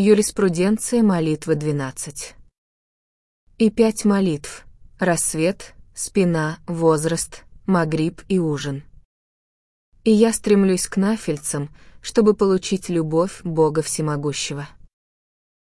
Юриспруденция молитвы 12. И пять молитв. Рассвет, спина, возраст, магриб и ужин. И я стремлюсь к нафельцам, чтобы получить любовь Бога Всемогущего.